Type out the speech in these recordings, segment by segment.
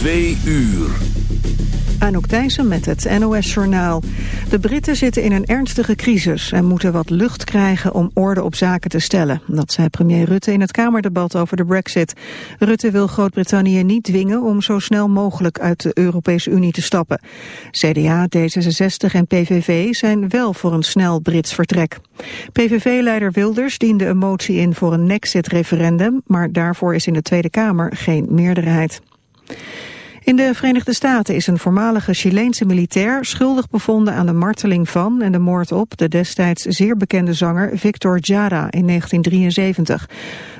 Twee uur. Anouk Thijssen met het NOS-journaal. De Britten zitten in een ernstige crisis en moeten wat lucht krijgen om orde op zaken te stellen. Dat zei premier Rutte in het Kamerdebat over de brexit. Rutte wil Groot-Brittannië niet dwingen om zo snel mogelijk uit de Europese Unie te stappen. CDA, D66 en PVV zijn wel voor een snel Brits vertrek. PVV-leider Wilders diende een motie in voor een Nexit-referendum, maar daarvoor is in de Tweede Kamer geen meerderheid. In de Verenigde Staten is een voormalige Chileense militair schuldig bevonden aan de marteling van en de moord op de destijds zeer bekende zanger Victor Jara in 1973.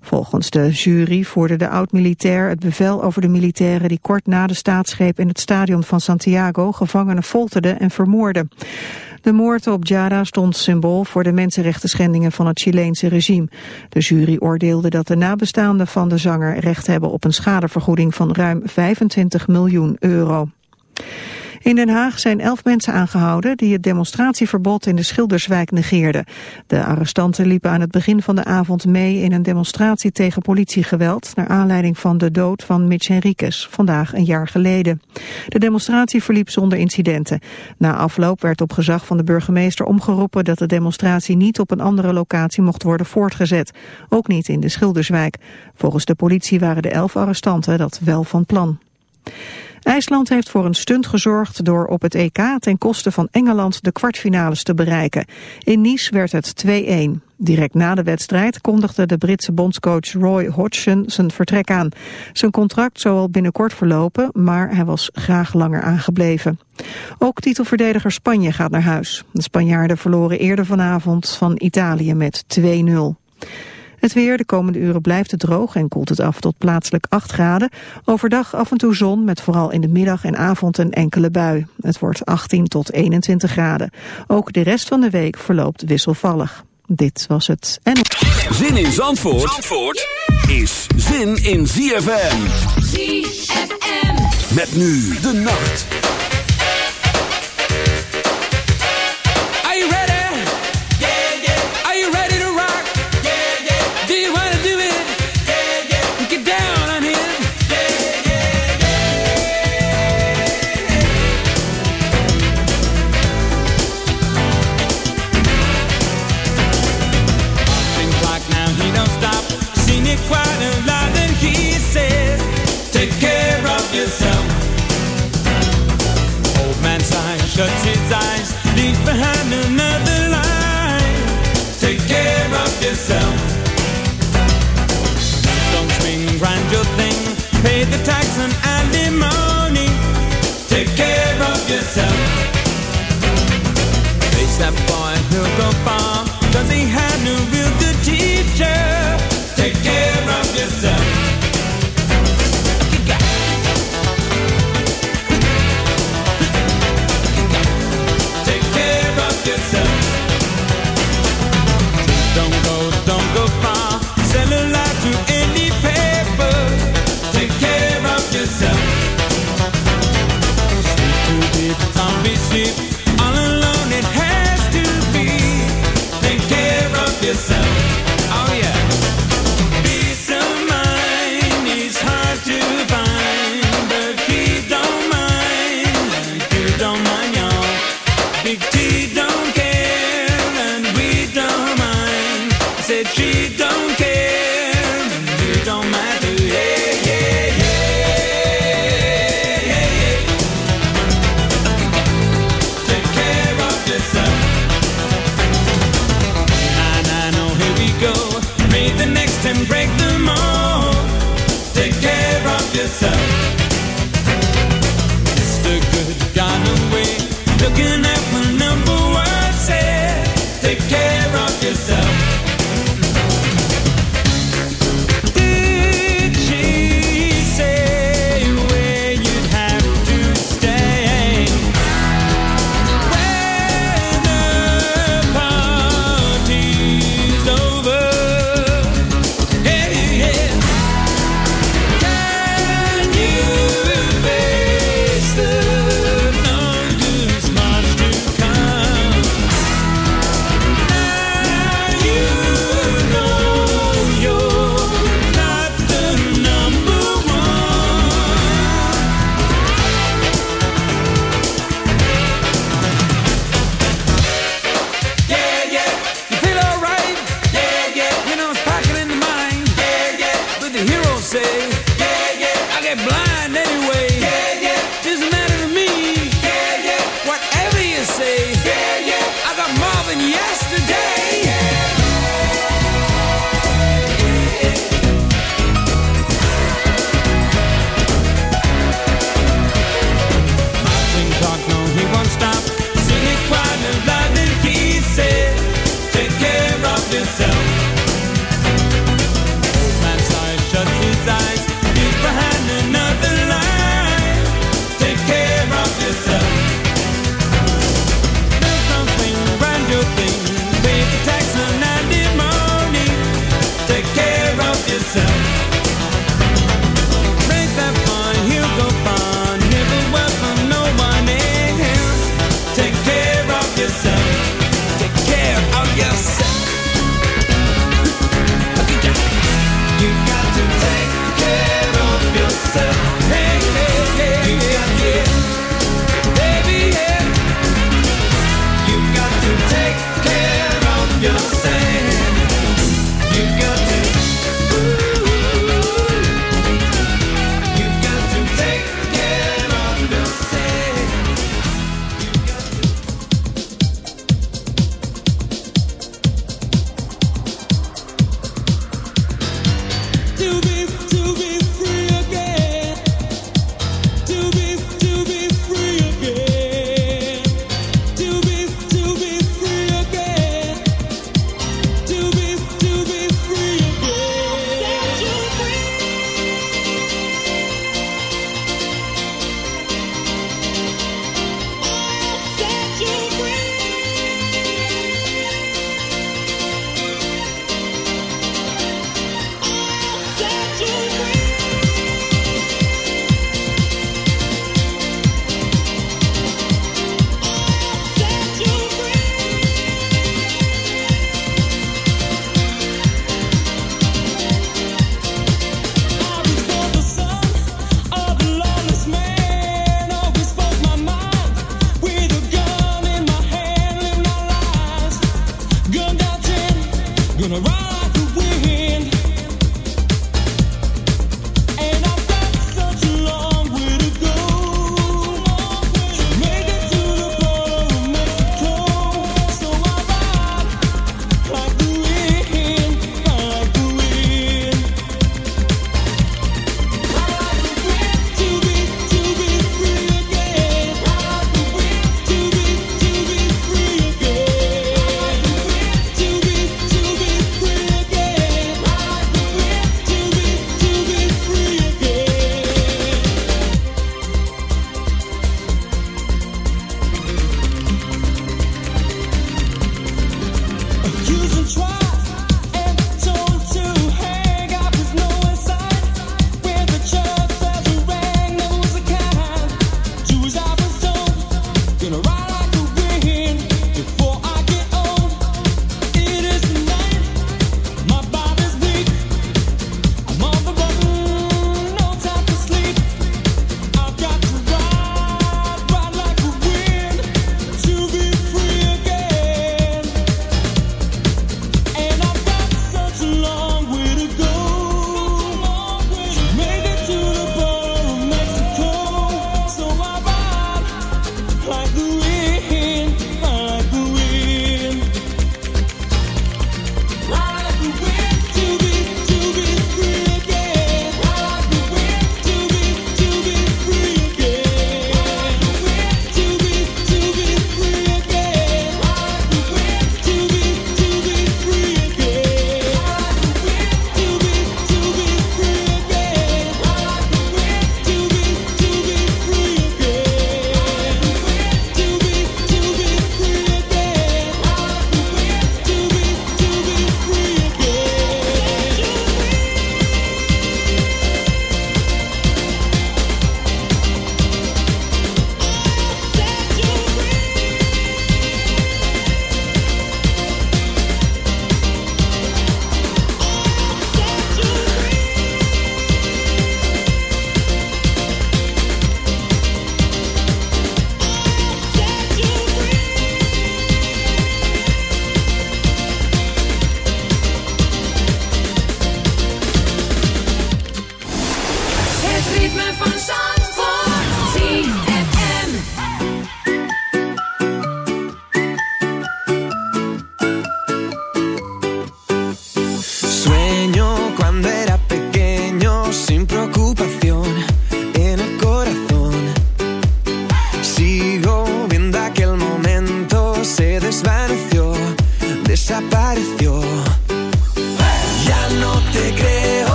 Volgens de jury voerde de oud-militair het bevel over de militairen die kort na de staatsgreep in het stadion van Santiago gevangenen folterden en vermoorden. De moord op Jara stond symbool voor de mensenrechten van het Chileense regime. De jury oordeelde dat de nabestaanden van de zanger recht hebben op een schadevergoeding van ruim 25 miljoen euro. In Den Haag zijn elf mensen aangehouden die het demonstratieverbod in de Schilderswijk negeerden. De arrestanten liepen aan het begin van de avond mee in een demonstratie tegen politiegeweld... naar aanleiding van de dood van Mitch Henriquez, vandaag een jaar geleden. De demonstratie verliep zonder incidenten. Na afloop werd op gezag van de burgemeester omgeroepen dat de demonstratie niet op een andere locatie mocht worden voortgezet. Ook niet in de Schilderswijk. Volgens de politie waren de elf arrestanten dat wel van plan. IJsland heeft voor een stunt gezorgd door op het EK ten koste van Engeland de kwartfinales te bereiken. In Nice werd het 2-1. Direct na de wedstrijd kondigde de Britse bondscoach Roy Hodgson zijn vertrek aan. Zijn contract zou al binnenkort verlopen, maar hij was graag langer aangebleven. Ook titelverdediger Spanje gaat naar huis. De Spanjaarden verloren eerder vanavond van Italië met 2-0. Het weer, de komende uren blijft het droog en koelt het af tot plaatselijk 8 graden. Overdag af en toe zon met vooral in de middag en avond een enkele bui. Het wordt 18 tot 21 graden. Ook de rest van de week verloopt wisselvallig. Dit was het en... Zin in Zandvoort, Zandvoort is zin in ZFM. ZFM. Met nu de nacht. The tax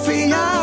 confiar.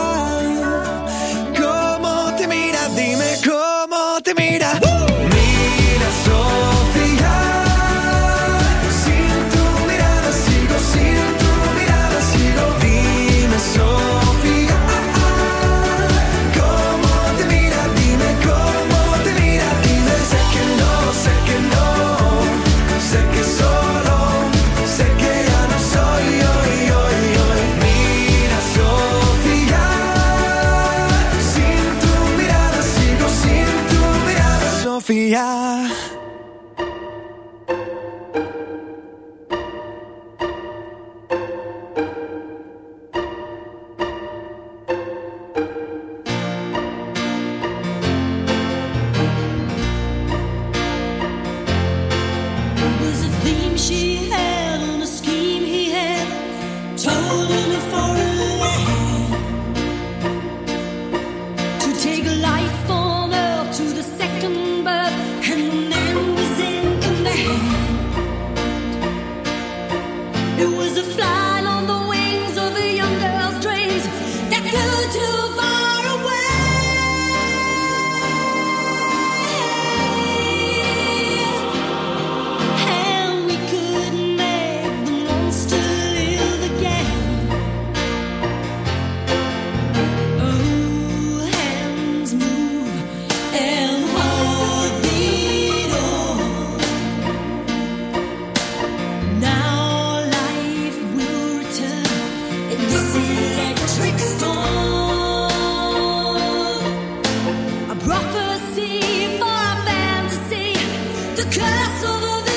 paso de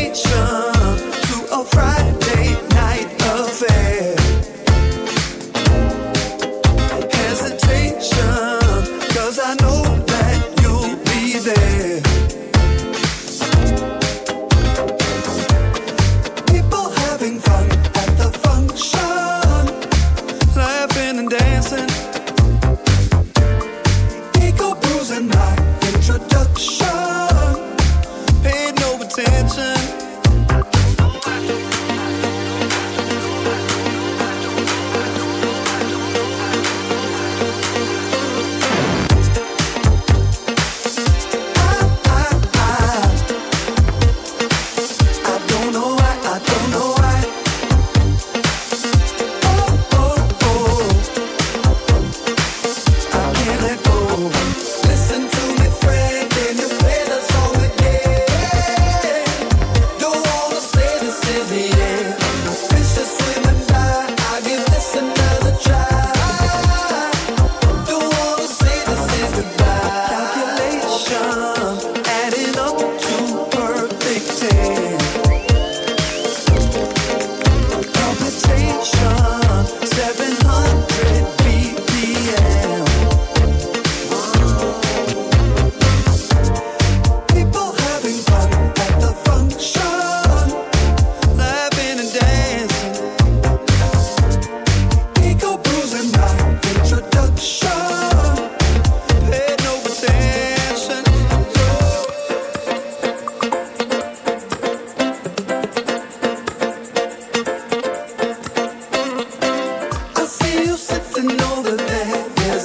Invitation to a Friday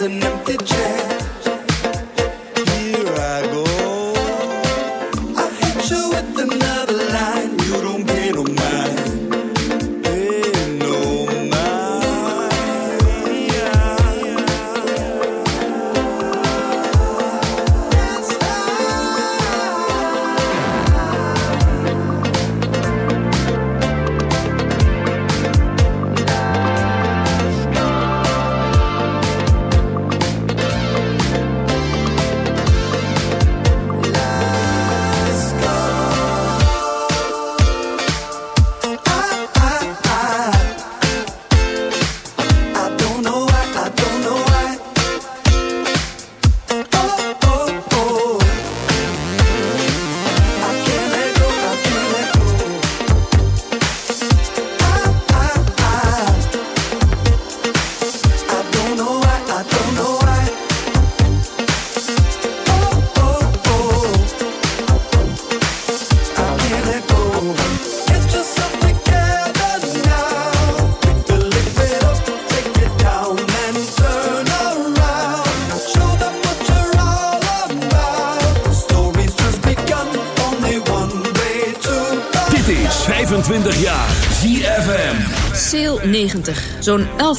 an empty chair.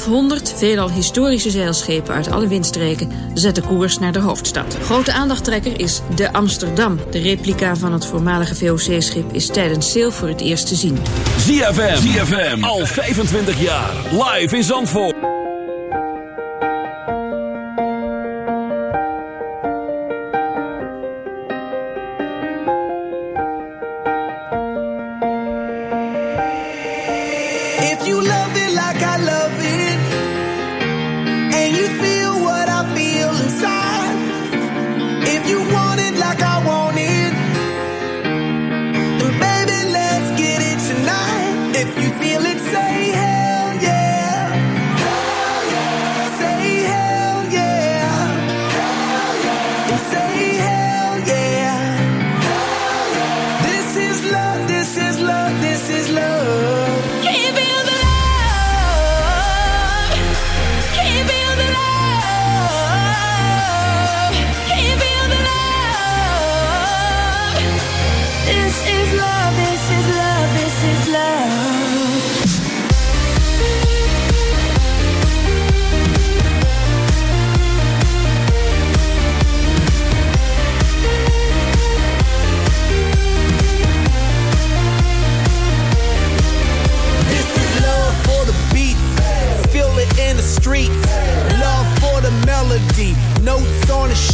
100 veelal historische zeilschepen uit alle windstreken zetten koers naar de hoofdstad. Grote aandachttrekker is de Amsterdam. De replica van het voormalige VOC-schip is tijdens sail voor het eerst te zien. ZFM, ZFM, al 25 jaar, live in Zandvoort. If you love it like I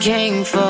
came for.